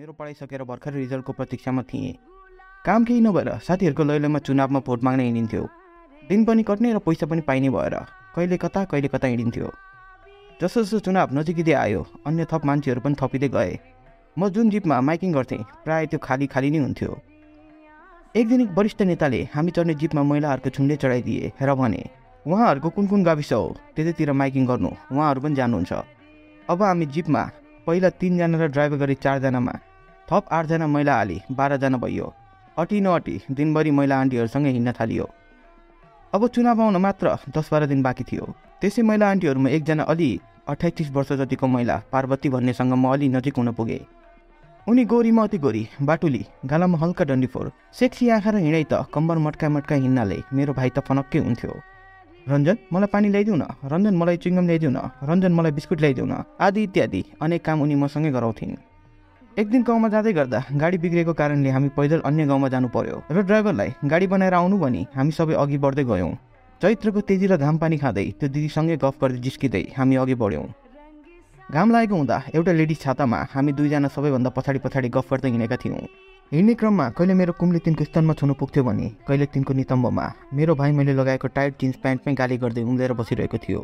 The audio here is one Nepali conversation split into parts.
मेरो पढाइ सकेर भर्खर रिजल्टको प्रतीक्षामा थिएँ। काम केही नभएर साथीहरूको लैलैमा चुनावमा भोट माग्न हिँडिन्थ्यो। दिन पनि कट्ने र पैसा पनि पाइने भएर कहिले कता कहिले कता हिँडिन्थ्यो। जसो जसो चुनाव नजिकिँदै आयो अन्य थप मान्छेहरू पनि थपिँदै गए। म जुन जिपमा माइकिङ गर्थेँ प्रायः त्यो खाली खाली नै हुन्थ्यो। एक दिन एक वरिष्ठ नेताले हामी चढ्ने जिपमा महिलाहरूको छुन्डे चढाइदिए र भने उहाँहरूको कुन कुन गाविस हो? त्यतैतिर माइकिङ गर्नु उहाँहरू पनि जानुहुन्छ। अब हामी जिपमा पहिला तिनजना र ड्राइभर गरी चारजनामा। थप आठजना महिला हाली बाह्रजना भइयो। अटी नअटी दिनभरि महिला आन्टीहरूसँगै हिँड्न थालियो। अब चुनाव आउन मात्र दस बाह्र दिन बाँकी थियो। त्यसै महिला आन्टीहरूमा एकजना अलि अठाइस वर्ष जतिको महिला पार्वती भन्नेसँग म अलि नजिक हुन पुगेँ। उनी गोरीमा अति गोरी बाटुली गालामा हल्का डन्डीफोर सेक्सी आँखा र हिँडाइ त कम्बर मट्का मट्का हिँड्नाले मेरो भाइ त फनक्कै हुन्थ्यो। रञ्जन मलाई पानी ल्याइदिउ न। रञ्जन मलाई चुइङ्गम ल्याइदिउ न। रञ्जन मलाई बिस्कुट ल्याइदिउ न। आदि इत्यादि अनेक काम उनी मसँगै गराउँथिन्। एक दिन गाउँमा जाँदै गर्दा गाडी बिग्रेको कारणले हामी पैदल अन्य गाउँमा जानु पर्यो र ड्राइभरलाई गाडी बनाएर आउनु भनी हामी सबै अघि बढ्दै गयौँ। चैत्रको तेजी र घाम पानी खाँदै त्यो दिदीसँगै गफ गर्दै जिस्किँदै हामी अघि बढ्यौँ। घाम लागेको हुँदा एउटा लेडिज छातामा हामी दुईजना सबैभन्दा पछाडि पछाडि गफ गर्दै हिँडेका थियौँ। हिँड्ने क्रममा कहिले मेरो कुम्ले तिनको स्तनमा छुनु पुग्थ्यो भने कहिले तिनको नितम्बमा मेरो भाइ मैले लगाएको टाइट जिन्स प्यान्टमै गाली गर्दै उम्लेर बसिरहेको थियो।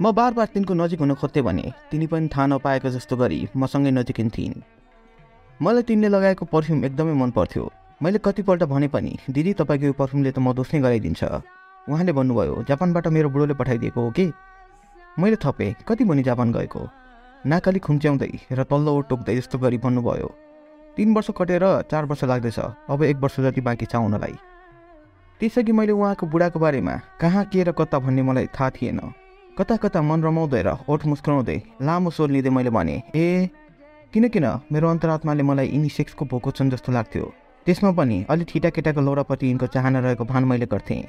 म बार बार तिनको नजिक हुन खोज्थेँ भने तिनी पनि थाहा नपाएको जस्तो गरी मसँगै नजिकिन्थिन्। मलाई तिनले लगाएको पर्फ्युम एकदमै मन पर्थ्यो मैले कतिपल्ट भने पनि दिदी तपाईँको यो पर्फ्युमले त म दोष नै गराइदिन्छ। उहाँले भन्नुभयो जापानबाट मेरो बुढोले पठाइदिएको हो कि? मैले थपेँ। कति भनी जापान गएको। नाकाली खुम्च्याउँदै र तल्लो ओट टोक्दै जस्तो गरी भन्नुभयो तिन वर्ष कटेर चार वर्ष लाग्दैछ। अब एक वर्ष जति बाँकी छ आउनलाई त्यसअघि मैले उहाँको बुढाको बारेमा कहाँ के र कता भन्ने मलाई थाहा थिएन। कता कता मन रमाउँदै र ओठ मुस्कुराउँदै लामो स्वर लिँदै मैले भने ए किन किन मेरो अन्तरात्माले मलाई यिनी सेक्सको भोको छन् जस्तो लाग्थ्यो। त्यसमा पनि अलि ठिटा केटाको लौरापट्टि यिनको चाहना रहेको भान मैले गर्थेँ।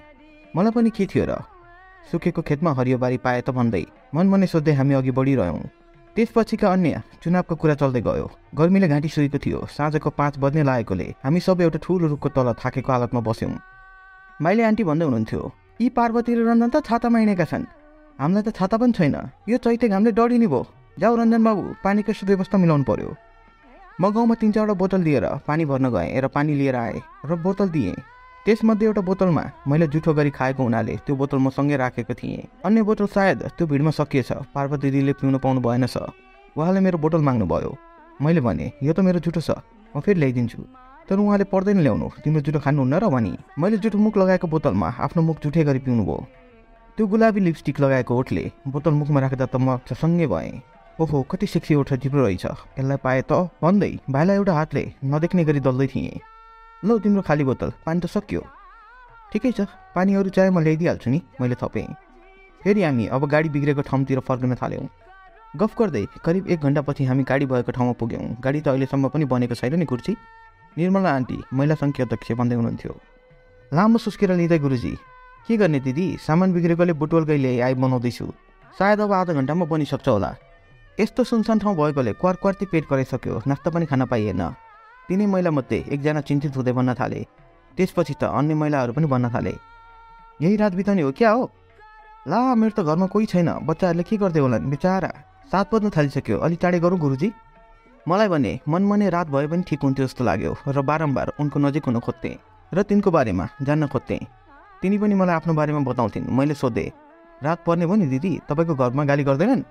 मलाई पनि के थियो र? सुकेको खेतमा हरियोबारी पाए त भन्दै मनमनै सोध्दै हामी अघि बढिरह्यौँ। त्यसपछिका अन्य चुनावको कुरा चल्दै गयो। गर्मीले घाँटी सुकेको थियो। साँझको पाँच बज्ने लागेकोले हामी सबै एउटा ठुलो रुखको तल थाकेको हालतमा बस्यौँ। माइली आन्टी भन्दै हुनुहुन्थ्यो यी पार्वती र रञ्जन त छातामा हिँडेका छन्। हामीलाई त छाता पनि छैन। यो चैते घामले डढिने भयो। जाऊ रञ्जन बाबु पानीको सुव्यवस्था मिलाउनु पर्यो। म गाउँमा तिन चारवटा बोतल लिएर पानी भर्न गएँ र पानी लिएर आएँ र बोतल दिएँ। त्यसमध्ये एउटा बोतलमा मैले जुठो गरी खाएको हुनाले त्यो बोतल म सँगै राखेको थिएँ। अन्य बोतल सायद त्यो भिडमा सकिएछ पार्वती दिदीले पिउनु पाउनु भएन छ उहाँले मेरो बोतल माग्नुभयो। मैले भने यो त मेरो जुठो छ म फेरि ल्याइदिन्छु। तर उहाँले पर्दैन ल्याउनु तिम्रो जुठो खानुहुन्न र भनी। मैले जुठो मुख लगाएको बोतलमा आफ्नो मुख जुठे गरी पिउनु भयो त्यो गुलाबी लिपस्टिक लगाएको ओठले बोतल मुखमा राख्दा त म सँगै भएँ। ओहो कति सेक्सी ओठ जिब्रो रहेछ। यसलाई पाए त भन्दै भाइलाई एउटा हातले नदेख्ने गरी दल्दै थिएँ। ल तिम्रो खाली बोतल पानी त सकियो। ठिकै छ पानीहरू चाहे म ल्याइदिइहाल्छु नि मैले थपेँ। फेरि हामी अब गाडी बिग्रेको ठाउँतिर फर्किन थाल्यौँ। गफ गर्दै करिब एक घन्टापछि हामी गाडी भएको ठाउँमा पुग्यौँ। गाडी त अहिलेसम्म पनि बनेको छैन नि कुर्सी निर्मला आन्टी महिला सङ्ख्या अध्यक्ष भन्दै हुनुहुन्थ्यो। लामो सुस्केर लिँदै गुरुजी के गर्ने दिदी? सामान बिग्रेकोले बुटवल गइले आइ बनाउँदैछु। सायद अब आधा घन्टामा बनिसक्छ होला। यस्तो सुनसान ठाउँ भएकोले क्वार क्वार्ती पेट कराइसक्यो। नास्ता पनि खान पाइएन। तिनै महिलामध्ये एकजना चिन्तित हुँदै भन्न थाले। त्यसपछि त अन्य महिलाहरू पनि भन्न थाले। यही रात बिताउने हो क्या हो? ला मेरो त घरमा कोही छैन। बच्चाहरूले के गर्दै होला? बिचारा सात बज्न थालिसक्यो। अलि टाढै गरौँ गुरुजी। मलाई भने मनमने रात भए पनि ठिक हुन्थ्यो जस्तो लाग्यो र बारम्बार उनको नजिक हुन खोज्थेँ र तिनको बारेमा जान्न खोज्थेँ। तिनी पनि मलाई आफ्नो बारेमा बताउँथिन्। मैले सोधेँ रात पर्ने भयो नि दिदी? तपाईँको घरमा गाली गर्दैनन्?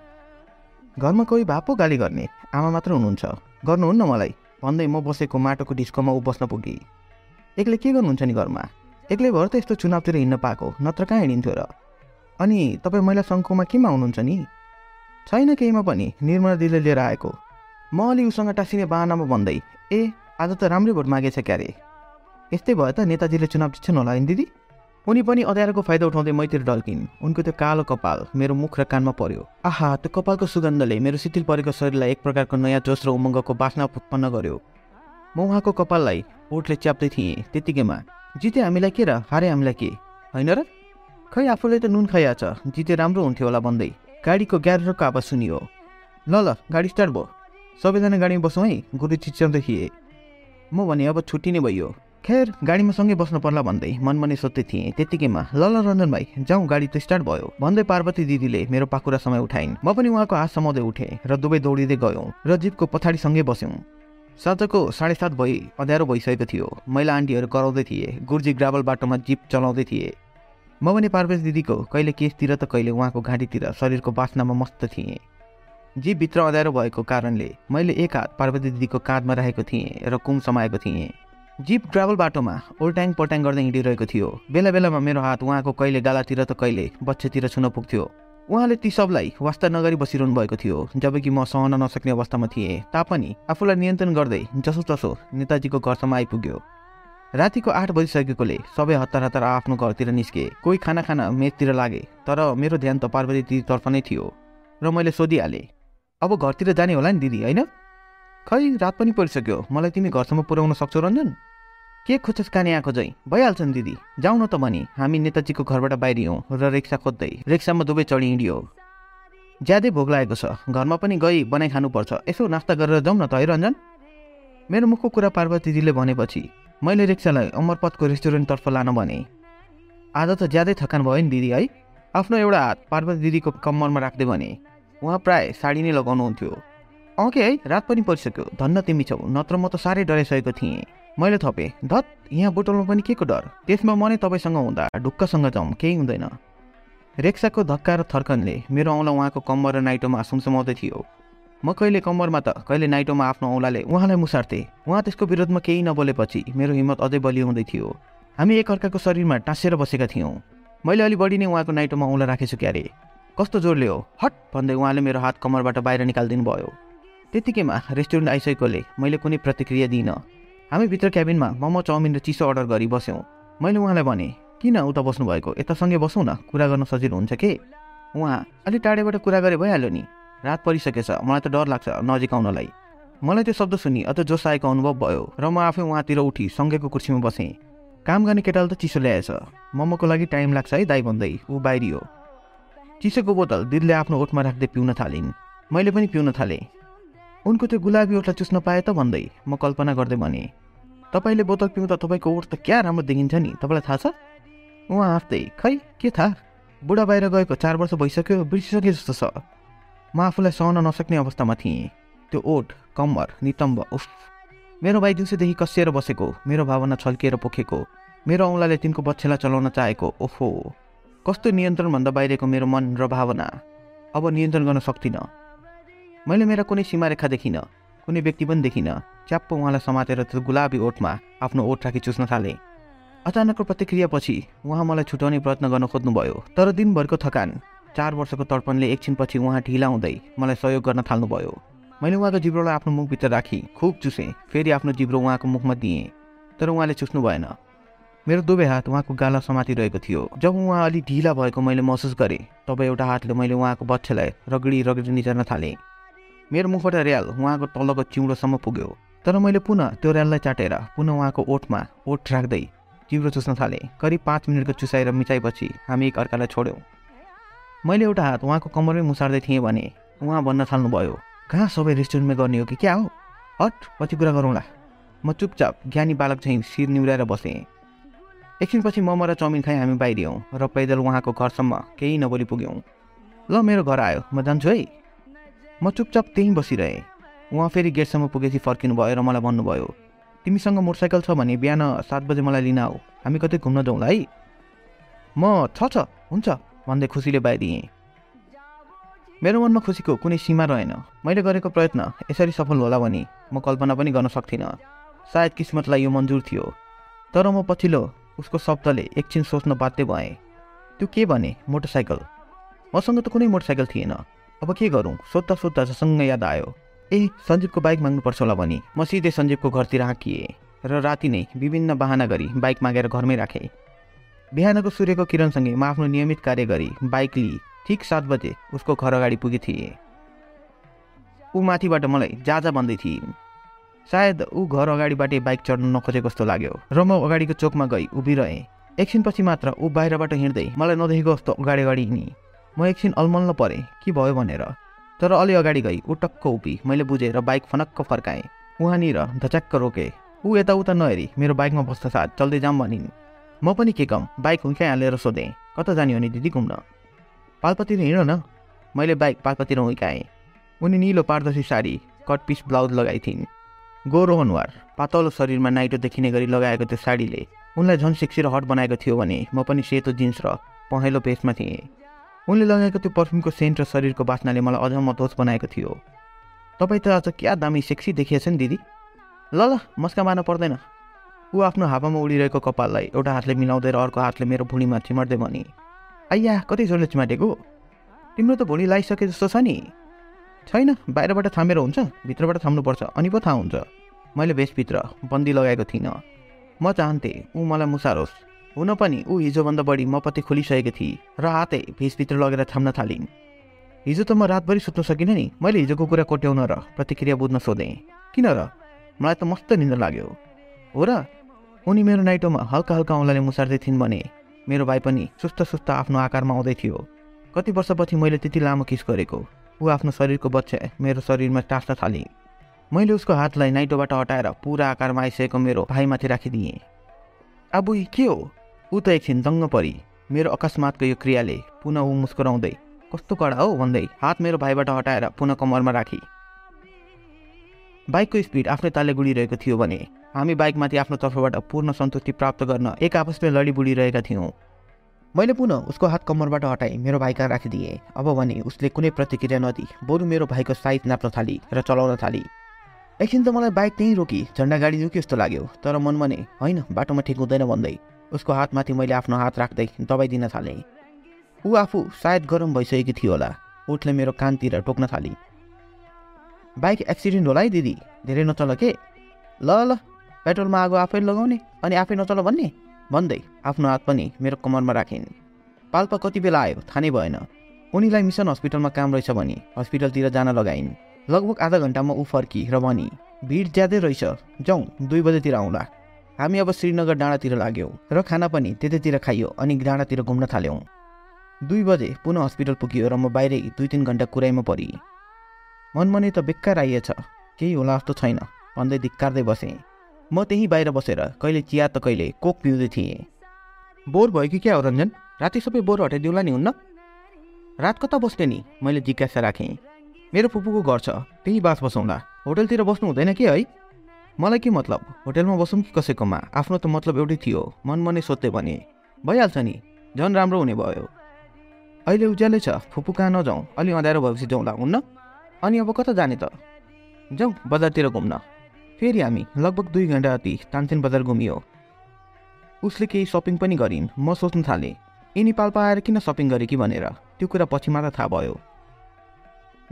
घरमा कोही भए पो गाली गर्ने? आमा मात्र हुनुहुन्छ। गर्नुहुन्न मलाई। भन्दै म बसेको माटोको डिस्कोमा ऊ बस्न पुगेँ। एक्लै के गर्नुहुन्छ नि घरमा? एक्लै भएर त यस्तो चुनावतिर हिँड्न पाएको। नत्र कहाँ हिँडिन्थ्यो र? अनि तपाईँ महिला सङ्घकोमा केमा हुनुहुन्छ नि? छैन केहीमा पनि। निर्मला दिदीले लिएर आएको। म अलि उसँग टाँसिने बाहनामा भन्दै ए आज त राम्रै भोट मागेछ क्यारे? यस्तै भयो त नेताजीले चुनाव जित्छन् होला नि दिदी? उनी पनि अँध्यारोको फाइदा उठाउँदै मैतिर डल्किन्। उनको त्यो कालो कपाल मेरो मुख र कानमा पर्यो। आहा त्यो कपालको सुगन्धले मेरो शिथिल परेको शरीरलाई एक प्रकारको नयाँ जोस र उमङ्गको बासना उत्पन्न गर्यो। म उहाँको कपाललाई ओठले च्याप्दै थिएँ त्यतिकैमा। जिते हामीलाई के र? हारे हामीलाई के? होइन र? खै आफूले त नुन खाइहाल्छ जिते राम्रो हुन्थ्यो होला भन्दै। गाडीको ग्यारेजको आवाज सुनियो। ल ल गाडी स्टार्ट भयो। सबैजना गाडीमा बसौँ है। गुरु चिच्याउँदै थिए। म भने अब छुट्टी नै भइयो खेर गाडीमा सँगै बस्नु पर्ला भन्दै मनमा नै सोध्दै थिएँ। त्यतिकैमा ल ल रञ्जन भाइ जाउँ गाडी त स्टार्ट भयो। भन्दै पार्वती दिदीले मेरो पाखुरा समय उठाइन्। म पनि उहाँको हात समाउँदै उठेँ र दुवै दौडिँदै गयौँ र जिपको पछाडिसँगै बस्यौँ। साँझको साढे सात भई अँध्यारो भइसकेको थियो। महिला आन्टीहरू कराउँदै थिए। गुर्जी ग्राभल बाटोमा जिप चलाउँदै थिए। म पनि पार्वेश दिदीको कहिले केसतिर त कहिले उहाँको घाँटीतिर शरीरको बास्नामा मस्त थिएँ। जिपभित्र अँध्यारो भएको कारणले मैले एक हात पार्वती दिदीको काँधमा राखेको थिएँ र कुम समाएको थिएँ। जिप ग्राभल बाटोमा ओल्ट्याङ पल्ट्याङ गर्दै हिँडिरहेको थियो। बेला बेलामा मेरो हात उहाँको कहिले गालातिर त कहिले बच्चेतिर छुन पुग्थ्यो। उहाँले ती सबलाई वास्ता नगरी बसिरहनु भएको थियो जबकि म सहन नसक्ने अवस्थामा थिएँ तापनि आफूलाई नियन्त्रण गर्दै जसो तसो नेताजीको घरसम्म आइपुग्यो। रातिको आठ बजिसकेकोले सबै हतार हतार आफ्नो घरतिर निस्के। कोही खाना खाना मेचतिर लागे तर मेरो ध्यान त पार्वती दिदीतर्फ नै थियो र मैले सोधिहालेँ अब घरतिर जाने होला नि दिदी होइन? खै रात पनि परिसक्यो मलाई तिमी घरसम्म पुर्याउन सक्छौ रञ्जन? के खोज्छस् काने आएको झैँ भइहाल्छन् दिदी। जाउँ न त भनी। हामी नेताजीको घरबाट बाहिरियौँ र रिक्सा खोज्दै। रिक्सामा दुवै चढी हिँडियो। ज्यादै भोग लागेको छ। घरमा पनि गई बनाइ खानुपर्छ। यसो नास्ता गरेर जाउँ न त है रञ्जन मेरो मुखको कुरा पार्वती दिदीले भनेपछि मैले रिक्सालाई अमरपथको रेस्टुरेन्टतर्फ लान भने। आज त ज्यादै थकान भयो नि दिदी है। आफ्नो एउटा हात पार्वती दिदीको कम्मरमा राख्दै भने उहाँ प्राय साडी नै लगाउनुहुन्थ्यो। अँ के है? रात पनि परिसक्यो। धन्न तिमी छौ। नत्र म त साह्रै डराइसकेको थिएँ। मैले थपेँ। धत यहाँ बोटलमा पनि के को डर? त्यसमा म नै तपाईँसँग हुँदा ढुक्कसँग जाउँ केही हुँदैन। रेक्साको धक्का र थर्कनले मेरो औँला उहाँको कम्मर र नाइटोमा सुमसुमाउँदै थियो। म कहिले कम्मरमा त कहिले नाइटोमा आफ्नो औँलाले उहाँलाई मुसार्थेँ। उहाँ त्यसको विरोधमा केही नबोलेपछि मेरो हिम्मत अझै बलियो हुँदै थियो। हामी एकअर्काको शरीरमा टाँसेर बसेका थियौँ। मैले अलि बढी नै उहाँको नाइटोमा औँला राखेछु क्यारे। कस्तो जोडले हो? हट भन्दै उहाँले मेरो हात कम्मरबाट बाहिर निकालिदिनु भयो त्यतिकैमा रेस्टुरेन्ट आइसकेकोले मैले कुनै प्रतिक्रिया दिइनँ। हामी भित्र क्याबिनमा मोमो चाउमिन र चिसो अर्डर गरी बस्यौँ। मैले उहाँलाई भने किन उता बस्नुभएको? यतासँगै बसौँ न। कुरा गर्न सजिलो हुन्छ के? उहाँ अलिक टाढेबाट कुरा गरे भइहाल्यो नि। रात परिसकेछ। मलाई त डर लाग्छ नजिक आउनलाई। मलाई त्यो शब्द सुनि अझ जोस आएको अनुभव भयो र म आफै उहाँतिर उठी सँगैको कुर्सीमा बसेँ। काम गर्ने केटाले त चिसो ल्याएछ। मोमोको लागि टाइम लाग्छ है दाई भन्दै ऊ बाहिरियो। चिसोको बोतल दिदीले आफ्नो ओठमा राख्दै पिउन थालिन्। मैले पनि पिउन थालेँ। उनको त्यो गुलाबी ओठलाई चुस्न पाएँ त भन्दै म कल्पना गर्दै भने तपाईँले बोतल पिउँदा तपाईँको ओठ त क्या राम्रो देखिन्छ नि? तपाईँलाई थाहा छ? उहाँ हाँस्दै खै के थाहा? बुढा बाहिर गएको चार वर्ष भइसक्यो बिर्सिसके जस्तो छ। म आफूलाई सहन नसक्ने अवस्थामा थिएँ। त्यो ओठ कम्मर नितम्ब उफ। मेरो भाइ दिउँसोदेखि कसिएर बसेको मेरो भावना छल्किएर पोखेको मेरो औँलाले तिनको बच्छेलाई चलाउन चाहेको ओहो। कस्तो नियन्त्रणभन्दा बाहिरको मेरो मन र भावना? अब नियन्त्रण गर्न सक्दिनँ मैले मेरा कुनै सीमारेखा देखिनँ कुनै व्यक्ति पनि देखिनँ। च्याप्प उहाँलाई समातेर त्यो गुलाबी ओठमा आफ्नो ओठ राखी चुस्न थालेँ। अचानकको प्रतिक्रियापछि उहाँ मलाई छुट्याउने प्रयत्न गर्न खोज्नुभयो तर दिनभरको थकान चार वर्षको तर्पणले एकछिनपछि उहाँ ढिला हुँदै मलाई सहयोग गर्न थाल्नुभयो। मैले उहाँको जिब्रोलाई आफ्नो मुखभित्र राखी खुब चुसेँ फेरि आफ्नो जिब्रो उहाँको मुखमा दिएँ तर उहाँले चुस्नु भएन। मेरो दुवै हात उहाँको गाला समातिरहेको थियो। जब उहाँ अलिक ढिला भएको मैले महसुस गरेँ तब एउटा हातले मैले उहाँको बच्चालाई रगडी रगडी निचार्न थालेँ। मेरो मुखबाट ऱ्याल उहाँको तलको चिउडोसम्म पुग्यो। तर मैले पुनः त्यो ऱ्याललाई चाटेर पुनः उहाँको ओठमा ओठ राख्दै चिउरो चुस्न थालेँ। करिब पाँच मिनटको चुसाएर मिचाएपछि हामी एक अर्कालाई छोड्यौँ। मैले एउटा हात उहाँको कम्मरमै मुसार्दै थिएँ भने उहाँ भन्न थाल्नुभयो कहाँ सबै रेस्टुरेन्टमै गर्ने हो कि? क्या हो? हट पछि कुरा गरौँला। म चुपचाप ज्ञानी बालक चाहिँ शिर निहुराएर बसेँ। एकछिनपछि मोमो र चाउमिन खाइ हामी बाहिरियौँ र पैदल उहाँको घरसम्म केही नबोली पुग्यौँ। ल मेरो घर आयो। म जान्छु है। म चुपचाप त्यहीँ बसिरहेँ। उहाँ फेरि गेटसम्म पुगेपछि फर्किनु भयो र मलाई भन्नुभयो तिमीसँग मोटरसाइकल छ भने बिहान सात बजे मलाई लिन आऊ। हामी कतै घुम्न जाउँला है म छ छ हुन्छ भन्दै खुसीले बाहिरिएँ मेरो मनमा खुसीको कुनै सीमा रहेन। मैले गरेको प्रयत्न यसरी सफल होला भने म कल्पना पनि गर्न सक्थिनँ। सायद किस्मतलाई यो मन्जुर थियो। तर म पछिल्लो उसको शब्दले एकछिन सोच्न बाध्य भएँ। त्यो के भने मोटरसाइकल? मसँग त कुनै मोटरसाइकल थिएन। अब के गरौँ? सोद्धा सोद्धा जसँग याद आयो। ए सञ्जीवको बाइक माग्नुपर्छ होला भने। म सिधै सञ्जीवको घरतिर आँकिएँ र राति नै विभिन्न बाहना गरी बाइक मागेर घरमै राखेँ। बिहानको सूर्यको किरणसँगै म आफ्नो नियमित कार्य गरी बाइक लिई ठिक सात बजे उसको घर अगाडि पुगे थिएँ ऊ माथिबाट मलाई जाजा भन्दै थिइन्। सायद ऊ घर अगाडिबाटै बाइक चढ्न नखोजेको जस्तो लाग्यो र म अगाडिको चोकमा गई उभिरहेँ। एकछिनपछि मात्र ऊ बाहिरबाट हिँड्दै मलाई नदेखेको जस्तो अगाडि अगाडि हिँडी म एकछिन अलमल्ल परेँ। के भयो भनेर। तर अलि अगाडि गई। ऊ टक्क उभि। मैले बुझेर बाइक फनक्क फर्काएँ। उहाँनिर धच्याक्क रोकेँ। ऊ यताउता नहेरी। मेरो बाइकमा बस्दा साथ। चल्दै जाऊँ भनिन्। म पनि के कम? बाइक हुँकाइ हालेर सोधेँ। कता जाने हो नि दिदी घुम्न? पालपतिर हिँड न। मैले बाइक पालपतिर हुँकाएँ उनी निलो पारदर्शी साडी कट पिस ब्लाउज लगाइ थिइन् गोरो अनुहार। पातलो शरीरमा नाइटो देखिने गरी लगाएको त्यो साडीले। उनलाई झन् सेक्सी र हट बनाएको थियो भने म पनि सेतो जिन्स र पहेँलो पेसमा थिएँ। उनले लगाएको त्यो पर्फ्युमको सेन्ट र शरीरको बास्नाले मलाई अझ मतोज बनाएको थियो। तपाईँ त आज क्या दामी सेक्सी देखिएछ नि दिदी? ल ल मस्का मार्न पर्दैन। ऊ आफ्नो हावामा उडिरहेको कपाललाई एउटा हातले मिलाउँदै र अर्को हातले मेरो भुँडीमा चिमर्दै भने आइया कति जोडले चिमाटेको? तिम्रो त भुँडी लगाइसके जस्तो छ नि। छैन बाहिरबाट थामेर हुन्छ भित्रबाट थाम्नुपर्छ अनि पो थाहा हुन्छ। मैले भेषभित्र बन्दी लगाएको थिइनँ। म चाहन्थेँ ऊ मलाई मुसारोस्। हुन पनि ऊ हिजोभन्दा बढी मपट्टि खोलिसकेकी थिए र हातै भेषभित्र लगेर थाम्न थालिन्। हिजो त म रातभरि सुत्न सकिनँ नि। मैले हिजोको कुरा कोट्याउन र प्रतिक्रिया बुझ्न सोधेँ। किन र? मलाई त मस्त निन्द्र लाग्यो। हो र? उनी मेरो नाइटोमा हल्का हल्का औँलाले मुसार्दै थिइन् भने मेरो भाइ पनि सुस्त सुस्त आफ्नो आकारमा आउँदै थियो। कति वर्षपछि मैले त्यति लामो किस गरेको? ऊ आफ्नो शरीरको बच्चा मेरो शरीरमा टाँस्न थालेँ मैले उसको हातलाई नाइटोबाट हटाएर पुरा आकारमा आइसकेको मेरो भाइमाथि राखिदिएँ। अब के हो? ऊ त एकछिन दङ्ग परी। मेरो अकस्मातको यो क्रियाले पुनः ऊ मुस्कुराउँदै कस्तो कडा हो? भन्दै हात मेरो भाइबाट हटाएर पुनः कमरमा राखी। बाइकको स्पिड आफ्नै तालले गुडिरहेको थियो भने हामी बाइकमाथि आफ्नो तर्फबाट पूर्ण सन्तुष्टि प्राप्त गर्न एक आपसमा लडी बुडिरहेका थियौँ। मैले पुनः उसको हात कम्मरबाट हटाएँ मेरो भाइ कहाँ राखिदिएँ। अब भने उसले कुनै प्रतिक्रिया नदी बरु मेरो भाइको साइज नाप्न थाली र चलाउन थाली। एकछिन त मलाई बाइक त्यहीँ रोकी झन्डा गाडी रोक्यो जस्तो लाग्यो तर मन भने होइन बाटोमा ठिक हुँदैन भन्दै उसको हातमाथि मैले आफ्नो हात राख्दै दबाई दिन थालेँ। ऊ आफू सायद गरम भइसकेकी थियो होला। उठले मेरो कानतिर टोक्न थाली। बाइक एक्सिडेन्ट होला है दिदी? धेरै नचल के? ल ल पेट्रोलमा आगो आफै लगाउने अनि आफै नचल भन्ने? भन्दै आफ्नो हात पनि मेरो कमरमा राखिन्। पाल्पा कति बेला आयो? थाहा नै भएन। उनीलाई मिसन हस्पिटलमा काम रहेछ भने हस्पिटलतिर जान लगाइन्। लगभग आधा घन्टामा ऊ फर्की र भनी भिड ज्यादै रहेछ। जाउँ दुई बजेतिर आउँला। हामी अब श्रीनगर डाँडातिर लाग्यौँ र खाना पनि त्यतैतिर खाइयो अनि डाँडातिर घुम्न थाल्यौँ। दुई बजे पुनः हस्पिटल पुग्यो र म बाहिरै दुई तिन घन्टा कुराइमा परि। मनमनै त बेकार आइएछ। केही होला जस्तो छैन। भन्दै धिक्कार्दै बसेँ। म त्यहीँ बाहिर बसेर कहिले चिया त कहिले कोक पिउँदै थिएँ। बोर भयो कि क्या हो रञ्जन? राति सबै बोर हटाइदिउँला नि हुन्न? रात कता बस्ने नि मैले जिज्ञासा राखेँ। मेरो फुपूको घर छ। त्यही बास बसौँला। होटलतिर बस्नु हुँदैन के है? मलाई के मतलब? होटलमा बसौँ कि कसैकोमा? आफ्नो त मतलब एउटै थियो। मन मनै सोध्दै भने भइहाल्छ नि। झन् राम्रो हुने भयो। अहिले उज्यालै छ। फुपू कहाँ नजाउँ। अलि अँध्यारो भएपछि जाउँला हुन्न? अनि अब कता जाने त? जाउँ बजारतिर घुम्न। फेरि हामी लगभग दुई घन्टा अति तानसेन बजार घुमियो। उसले केही सपिङ पनि गरिन्। म सोच्न थालेँ यिनी पाल्पा आएर किन सपिङ गरेँ कि भनेर? त्यो कुरा पछि मात्र थाहा भयो।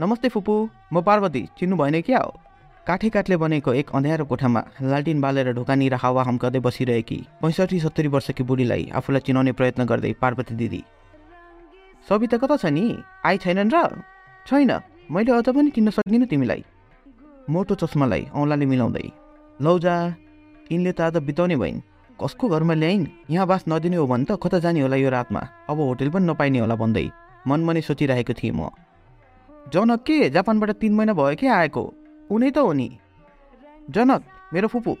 नमस्ते फुपू म पार्वती। चिन्नु भएन क्या हो? काठे काठले बनेको एक अँध्यारो कोठामा लालटिन बालेर ढोकानिर हावा हम्काउँदै बसिरहेकी पैँसठी सत्तरी वर्षकी बुढीलाई आफूलाई चिनाउने प्रयत्न गर्दै पार्वती दिदी। सविता कता छ नि? आई छैनन् र? छैन। मैले अझ पनि किन्न सकिनँ तिमीलाई। मोटो चस्मालाई औँलाले मिलाउँदै लौजा यिनले त आज बिताउने भइन्। कसको घरमा ल्याइन्? यहाँ बास नदिने हो भने त कता जाने होला यो रातमा? अब होटेल पनि नपाइने होला भन्दै मनमनै सोचिरहेको थिएँ म। जनक के? जापानबाट तिन महिना भयो के आएको? उनै त हो नि जनक मेरो फुपू।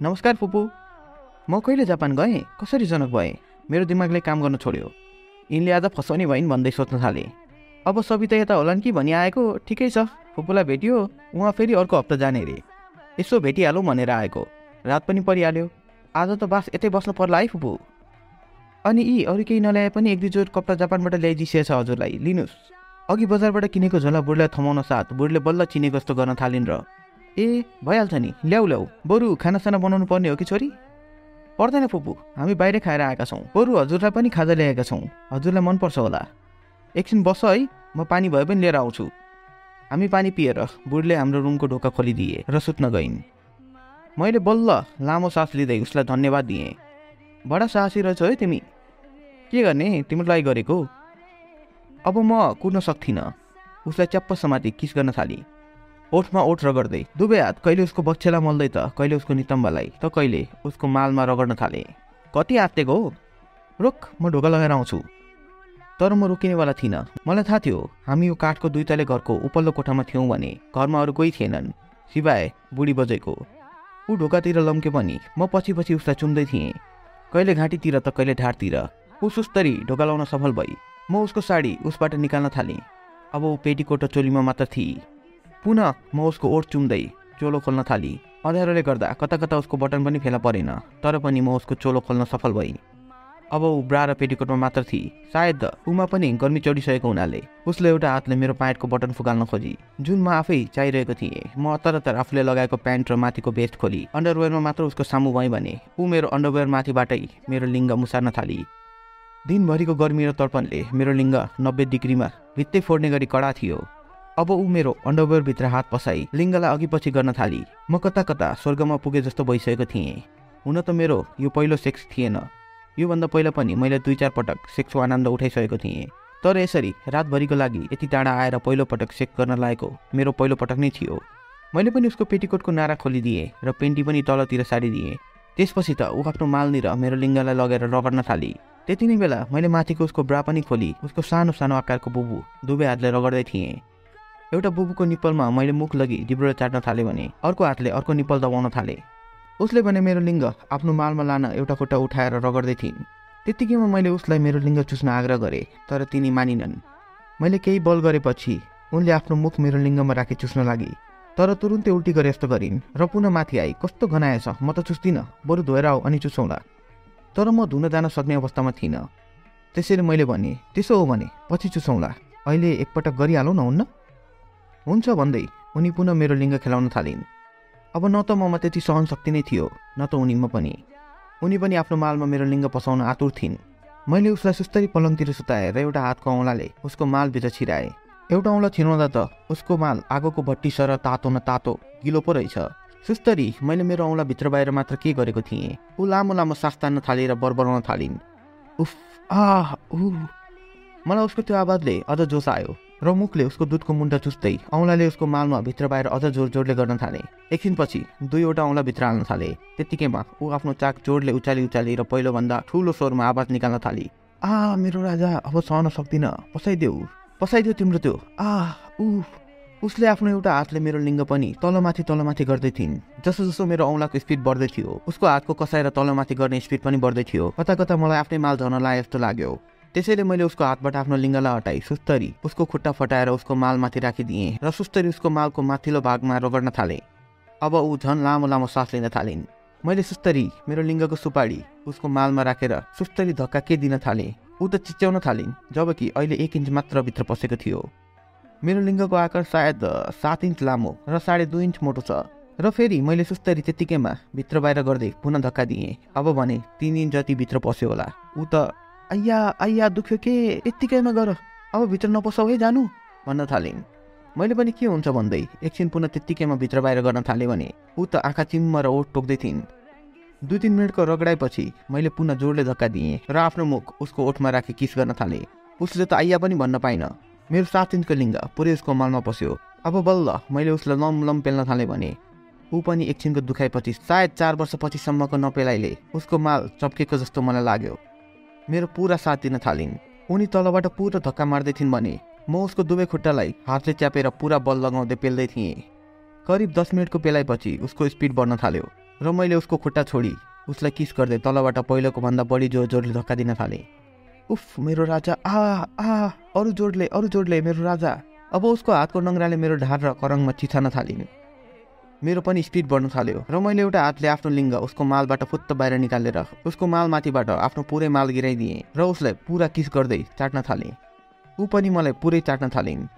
नमस्कार फुपू। म कहिले जापान गएँ? कसरी जनक भएँ? मेरो दिमागले काम गर्न छोड्यो। यिनले आज फसाउने भइन् भन्दै सोच्न थालेँ। अब सविता यता होलान् कि भनी आएको? ठिकै छ। फुपूलाई भेट्यो। उहाँ फेरि अर्को हप्ता जाने अरे। यसो भेटिहालौँ भनेर आएको। रात पनि परिहाल्यो। आज त बास यतै बस्नु पर्ला है फुपू। अनि यी अरू केही नल्याए पनि एक दुई जोर कपडा जापानबाट ल्याइदिसिएछ हजुरलाई। लिनुहोस्। अघि बजारबाट किनेको झोला बुढीलाई थमाउन साथ बुढीले बल्ल चिनेको जस्तो गर्न थालिन् र ए भइहाल्छ नि ल्याउ ल्याउ बरु खानासाना बनाउनु पर्ने हो कि छोरी? पर्दैन फुपू हामी बाहिर खाएर आएका छौँ। बरु हजुरलाई पनि खाजा ल्याएका छौँ। हजुरलाई मनपर्छ होला। एकछिन बस है म पानी भए पनि लिएर आउँछु। हामी पानी पिएर बुढीले हाम्रो रुमको ढोका खोलिदिए र सुत्न गइन्। मैले बल्ल लामो सास लिँदै उसलाई धन्यवाद दिएँ। बडा साहसी रहेछौ है तिमी। के गर्ने तिमीलाई गरेको? अब म कुर्न सक्थिनँ। उसलाई च्याप्प समाति किस गर्न थालेँ? ओठमा ओठ रगड्दै दुवै हात कहिले उसको बक्षेलाई मल्दै त कहिले उसको नितम्बलाई त कहिले उसको मालमा रगड्न थाले। कति आत्तेको हो म ढोका लगाएर आउँछु। तर म रोकिनेवाला थिइनँ। मलाई थाहा थियो हामी यो काठको दुई तले घरको उपल्लो कोठामा थियौँ भने घरमा अरू कोही थिएनन्। सिवाय बुढी बजेको। ऊ ढोकातिर लम्के पनि। म पछि पछि उसलाई चुम्दै थिएँ। कहिले घाँटीतिर त कहिले ढाडतिर। ऊ सुस्तरी ढोका लाउन सफल भई। म उसको साडी उसबाट निकाल्न थालेँ। अब ऊ पेटीकोट चोलीमा मात्र थिए। पुनः म उसको ओठ चुम्दै चोलो खोल्न थाली। अँध्यारोले गर्दा कता कता उसको बटन पनि फेला परेन तर पनि म उसको चोलो खोल्न सफल भएँ। अब ऊ ब्रा र पेटिकोटमा मात्र थिए। सायद उमा पनि गर्मी चढिसकेको हुनाले उसले एउटा हातले मेरो प्यान्टको बटन फुकाल्न खोजी। जुन म आफै चाहिरहेको थिएँ म अत्तर आफूले लगाएको प्यान्ट र माथिको बेस्ट खोली। अन्डरवेयरमा मात्र उसको सामु भएँ भने ऊ मेरो अन्डरवेयर माथिबाटै मेरो लिङ्ग मुसार्न थाली। दिनभरिको गर्मी र तर्पणले मेरो लिङ्ग नब्बे डिग्रीमा भित्तै फोड्ने गरी कडा थियो। अब ऊ मेरो अन्डरवेयरभित्र हात पसाई लिङ्गलाई अघि पछि गर्न थाली। म कता कता स्वर्गमा पुगे जस्तो भइसकेको थिएँ। हुन त मेरो यो पहिलो सेक्स थिएन। योभन्दा पहिला पनि मैले दुई चार पटक सेक्सको आनन्द उठाइसकेको थिएँ। तर यसरी रातभरिको लागि यति टाढा आएर पहिलो पटक सेक गर्न लागेको मेरो पहिलो पटक नै थियो। मैले पनि उसको पेटिकोटको नारा खोलिदिएँ र पेन्टी पनि तलतिर सारिदिएँ। त्यसपछि त ऊ आफ्नो माल्निर मेरो लिङ्गलाई लगेर रगड्न थाली। त्यति नै बेला मैले माथिको उसको ब्रा पनि खोली। उसको सानो सानो आकारको बुबु दुवै हातले रगड्दै थिएँ। एउटा बुबुको निप्पलमा मैले मुख लगी जिब्रो चाट्न थालेँ भने अर्को हातले अर्को निप्पल दबाउन थालेँ। उसले भने मेरो लिङ्ग आफ्नो मालमा लान एउटा खुट्टा उठाएर रगड्दै थिइन्। त्यत्तिकैमा मैले उसलाई मेरो लिङ्ग चुस्न आग्रह गरेँ तर तिनी मानिनन्। मैले केही बल गरेपछि उनले आफ्नो मुख मेरो लिङ्गमा राखी चुस्न लागि। तर तुरुन्तै उल्टी गरे जस्तो गरिन् र पुनः माथि आई कस्तो गनाएछ म त चुस्दिनँ। बरु धोएर आऊ अनि चुसौँला। तर म धुन जान सक्ने अवस्थामा थिइनँ। त्यसैले मैले भने त्यसो हो भने पछि चुसौँला। अहिले एकपटक गरिहालौँ न हुन्न? हुन्छ भन्दै उनी पुनः मेरो लिङ्ग खेलाउन थालिन्। अब न त ममा त्यति सहन शक्ति नै थियो न त उनीमा पनि। उनी पनि आफ्नो मालमा मेरो लिङ्ग पसाउन आतुर थिइन्। मैले उसलाई सुस्तरी पलङतिर सुताएर एउटा हातको औँलाले उसको मालभित्र छिराएँ। एउटा औँला छिराउँदा त उसको माल आगोको भट्टी सर तातो न तातो गिलो पो रहेछ। सुस्तरी मैले मेरो औँला भित्र बाहिर मात्र के गरेको थिएँ? ऊ लामो लामो सास तान्न थालेर बरबराउन थालिन्। उफ आ मलाई उसको त्यो आवाजले अझ जोस आयो र मुखले उसको दुधको मुन्टा चुस्दै औँलाले उसको मालमा भित्र बाहिर अझ जोड जोडले गर्न थाले। एकछिनपछि दुईवटा औँला भित्र हाल्न थाले। त्यत्तिकैमा ऊ आफ्नो चाक जोडले उचाली उचाली र पहिलोभन्दा ठुलो स्वरमा आवाज निकाल्न थाली। आ मेरो राजा अब सहन सक्दिनँ। पसाइदेऊ। पसाइदेऊ तिम्रो त्यो। आ ऊ उसले आफ्नो एउटा हातले मेरो लिङ्ग पनि तलमाथि तलमाथि गर्दै थिइन्। जसो जसो मेरो औँलाको स्पिड बढ्दै थियो। उसको हातको कसाएर तलमाथि गर्ने स्पिड पनि बढ्दै थियो। कता कता मलाई आफ्नै माल झर्न लाए जस्तो लाग्यो। त्यसैले मैले उसको हातबाट आफ्नो लिङ्गलाई हटाई सुस्तरी उसको खुट्टा फटाएर उसको मालमाथि राखिदिएँ र सुस्तरी उसको मालको माथिल्लो भागमा रगड्न थालेँ। अब ऊ झन् लामो लामो सास लिन थालिन्। मैले सुस्तरी मेरो लिङ्गको सुपारी उसको मालमा राखेर सुस्तरी धक्का के दिन थालेँ? ऊ त चिच्याउन थालिन् जबकि अहिले एक इन्च मात्र भित्र पसेको थियो। मेरो लिङ्गको आकार सायद सात इन्च लामो र साढे दुई इन्च मोटो छ। र फेरि मैले सुस्तरी त्यत्तिकैमा भित्र बाहिर गर्दै पुनः धक्का दिएँ। अब भने तिन इन्च जति भित्र पस्यो होला। ऊ त आइया आइया दुख्यो के? यत्तिकैमा गर अब भित्र नपसाउ है जानु? भन्न थालिन्। मैले पनि के हुन्छ भन्दै एकछिन पुनः त्यत्तिकैमा भित्र बाहिर गर्न थालेँ भने ऊ त आँखा चिम्म र ओठ टोक्दै थिइन्। दुई तिन मिनटको रगडाएपछि मैले पुनः जोडले धक्का दिएँ र आफ्नो मुख उसको ओठमा राखी किस गर्न थालेँ। उसले त आइया पनि भन्न पाइन। मेरो सात इन्चको लिङ्ग पुरै उसको मलमा पस्यो अब बल्ल मैले उसलाई लम लम पेल्न थालेँ भने। ऊ पनि एकछिनको दुखाइपछि सायद चार वर्षपछिसम्मको नपेलाइले उसको माल चप्केको जस्तो मलाई लाग्यो। मेरो पुरा साथ दिन थालिन्। उनी तलबाट पुरा धक्का मार्दै थिइन् भने म उसको दुवै खुट्टालाई हातले च्यापेर पुरा बल लगाउँदै पेल्दै थिएँ। करिब दस मिनटको पेलाइपछि उसको स्पिड बढ्न थाल्यो र मैले उसको खुट्टा छोडी उसलाई किस गर्दै तलबाट पहिलोको भन्दा बढी जोड जोडले धक्का दिन थालेँ। उफ मेरो राजा आ आ अरू जोडले अरू जोडले मेरो राजा। अब उसको हातको नङ्ग्राले मेरो ढाड र करङमा चिछान थालिन्। मेरो पनि स्पिड बढ्न थाल्यो र मैले एउटा हातले आफ्नो लिङ्ग उसको मालबाट फुत्त बाहिर निकालेर उसको माल माथिबाट आफ्नो पुरै माल गिराइदिएँ र उसलाई पुरा किस गर्दै चाट्न थालेँ। ऊ पनि मलाई पुरै चाट्न थालिन्।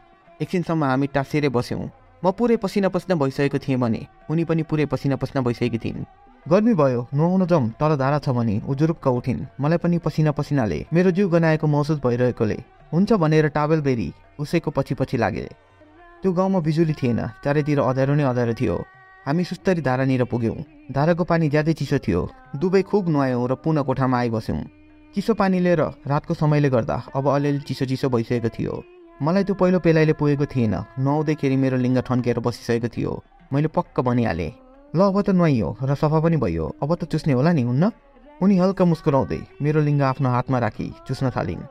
एकछिनसम्म हामी टाँसेरै बस्यौँ। म पुरै पसिना पसिना भइसकेको थिएँ भने उनी पनि पुरै पसिना पसिना भइसकेकी थिइन्। गर्मी भयो नुहाउन जाउँ तल धारा छ भने ऊ जुरुक्क उठिन्। मलाई पनि पसिना पसिनाले मेरो जिउ गनाएको महसुस भइरहेकोले। हुन्छ भनेर टावेल बेरी उसैको पछि पछि लागे त्यो गाउँमा बिजुली थिएन चारैतिर अँध्यारो नै अँध्यारो थियो। हामी सुस्तरी धारानिर पुग्यौँ। धाराको पानी ज्यादै चिसो थियो। दुवै खुब नुहायौँ र पुनः कोठामा आइबस्यौँ। चिसो पानी लिएर रातको समयले गर्दा अब अलिअलि चिसो चिसो भइसकेको थियो। मलाई त्यो पहिलो पेलाइले पुगेको थिएन। नुहाउँदैखेरि मेरो लिङ्ग ठन्केर बसिसकेको थियो। मैले पक्क भनिहालेँ ल अब त नुहाइयो र सफा पनि भयो। अब त चुस्ने होला नि हुन्न? उनी हल्का मुस्कुराउँदै मेरो लिङ्ग आफ्नो हातमा राखी चुस्न थालिन्।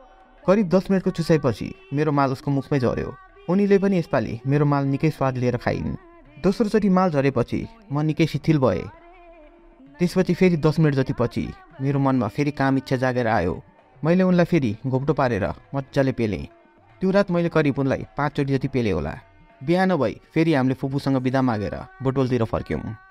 करिब दस मिनटको चुसाइपछि मेरो माल उसको मुखमै झऱ्यो। उनीले पनि यसपालि मेरो माल निकै स्वाद लिएर खाइन्। दोस्रोचोटि माल झरेपछि म निकै शिथिल भएँ। त्यसपछि फेरि दस मिनट जति पछि मेरो मनमा फेरि काम इच्छा जागेर आयो। मैले उनलाई फेरि घोप्टो पारेर मजाले पेलेँ। त्यो रात मैले करिब उनलाई पाँचचोटि जति पेलेँ होला। बिहान भई फेरि हामीले फुपूसँग बिदा मागेर बोटोलतिर फर्क्यौँ।